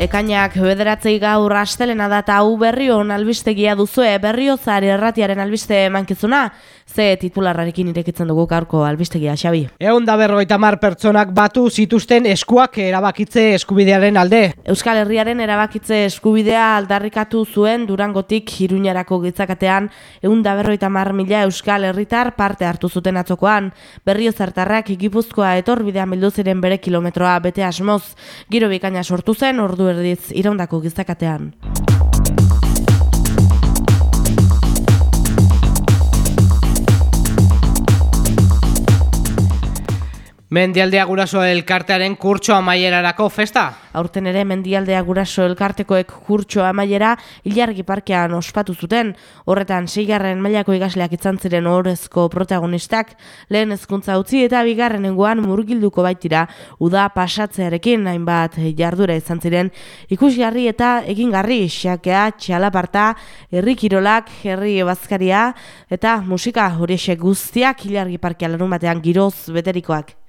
Ekainak bederatzei gaur astelena da eta hau berrion albistegia duzue berriozar erratiaren albiste mankizuna, ze titularrarekin irekitzen dugu gaurko albistegia, Xabi. Egun da berroita mar pertsonak batu zituzten eskuak erabakitze eskubidearen alde. Euskal Herriaren erabakitze eskubidea aldarrikatu zuen durangotik iruñarako gitzakatean, egun da berroita mar mila Euskal Herritar parte hartu zuten atzokoan, berriozartarrak ikipuzkoa etorbidea mildu ziren bere kilometroa bete asmoz, giro bikaina sortu zen ordu erdiz iraundako gizakatean. Mendialdea guraso elkartearen kurtso amaierarako festa. Aurten ere Mendialdea guraso elkartekoek kurtso amaiera ilargi parkean ospatu zuten. Horretan seigarren mailako ikasleak izan ziren orezko protagonistak lehen hezkuntza utzi eta bigarrenengoan murgilduko baitira uda pasatzearekin hainbat jardura izan ziren ikusgarri eta egingarri xakea, txalaparta, herri kirolak, herri bazkaria eta musika horiexek guztiak ilargi parkean larun batean giroz beterikoak.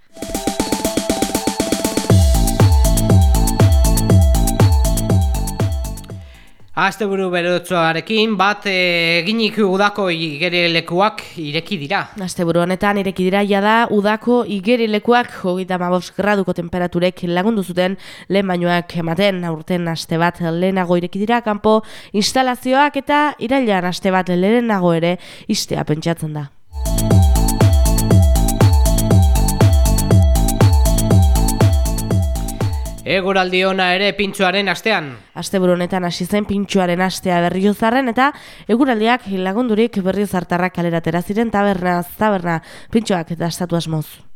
Asteburu berotzoarekin bat eginik udako igerilekuak ireki dira. Asteburu honetan ireki dira jada udako igerilekuak hogeita mabos graduko temperaturek lagundu zuten lehen bainoak ematen aurten aste bat lehenago ireki dira kanpo instalazioak eta irailan aste bat lehenago ere istea pentsatzen da. Eguraldi ona ere pintxoaren astean. Asteburu honetan hasi zen pintxoaren astea berriozarren eta eguraldiak lagundurik berriozartarrak kaleratera ziren taberna, taberna, pintxoak eta estatu asmoz.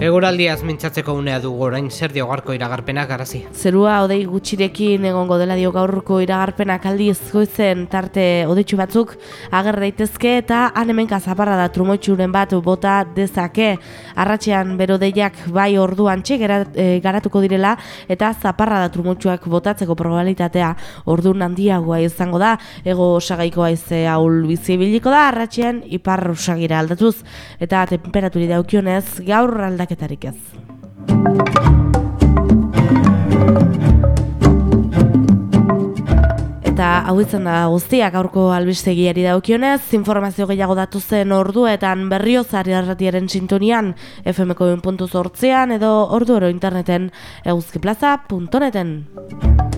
Eguraldiaz mintzatzeko unea dugu orain zer dio gaurko iragarpenak garazi. Zerua odei gutxirekin egongo dela dio gaurko iragarpenak aldiz goizen tarte odeitsu batzuk ager daitezke eta han hemenka zaparra da trumoitxuren bat bota dezake. Arratxean berodeiak bai orduan txe e, garatuko direla eta zaparra da trumoitxuak botatzeko probabilitatea ordun handiagoa izango da. Ego osagaikoa ize haul bizibiliko da arratxean ipar osagira aldatuz eta temperaturi daukionez gaur aldaketa aldaketarik ez. Eta hau izan da guztiak aurko albistegiari daukionez, informazio gehiago datu zen orduetan berriozari arratiaren sintonian fmko edo ordu oro interneten eguzkiplaza.neten.